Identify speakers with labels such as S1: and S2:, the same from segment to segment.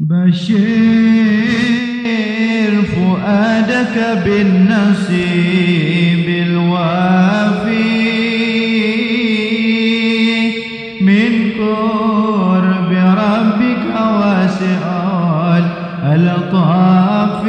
S1: بشر فؤادك بالنصيب الوافي من قرب ربك واسع الألطاف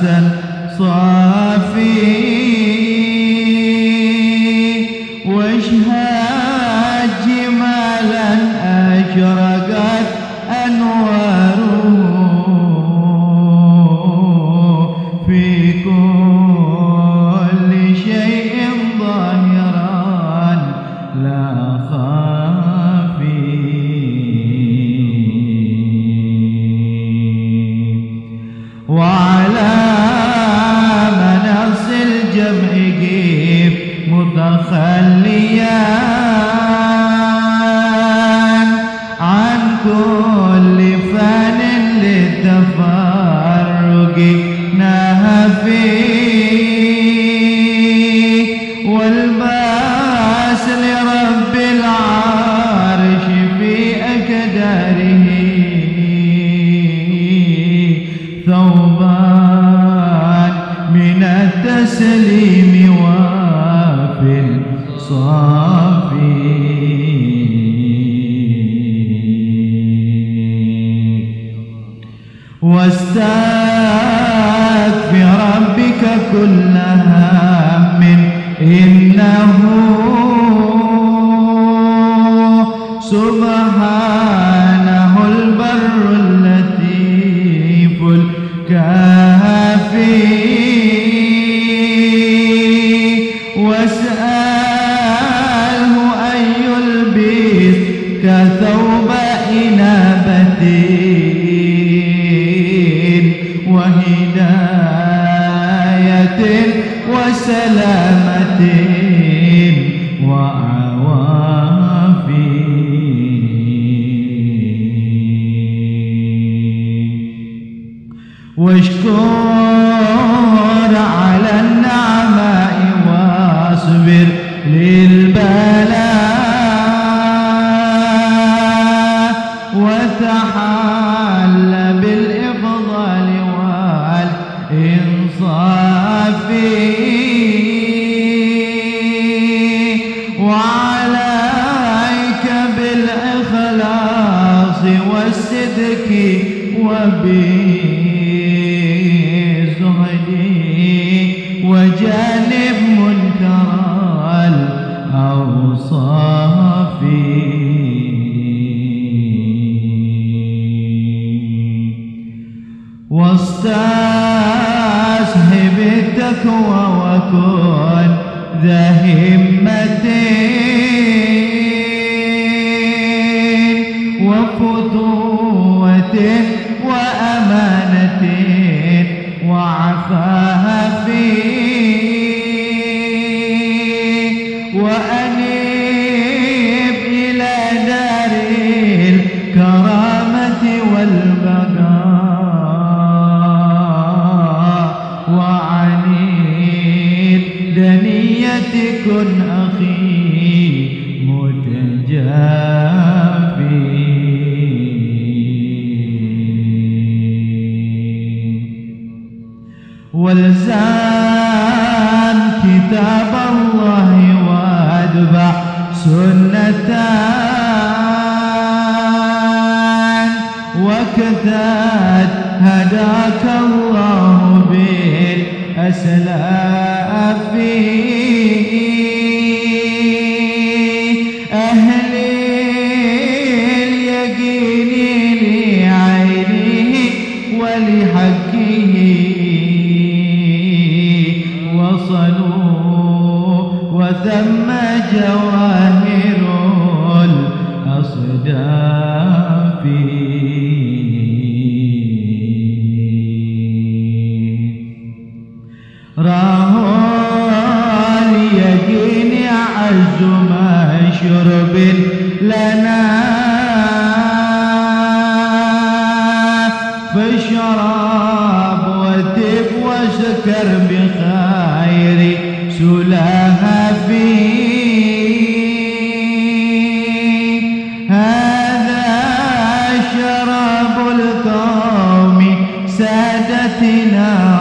S1: كاسا صافي. واشهد جمالا أشرقت ثوبان من التسليم وفي الصافي واستغفر ربك كل هم إنه God. واشكر على النعماء واصبر للبلاء وتحل بالإفضال والإنصاف. وعليك بالإخلاص والصدق وبالزهد واستصحب التقوى وكن ذا همة والزام كتاب الله واتبع سنتان. وكتاد هداك الله بالأسلاف أصدافي لنا. وتب وسكر بخير سلاها. Now.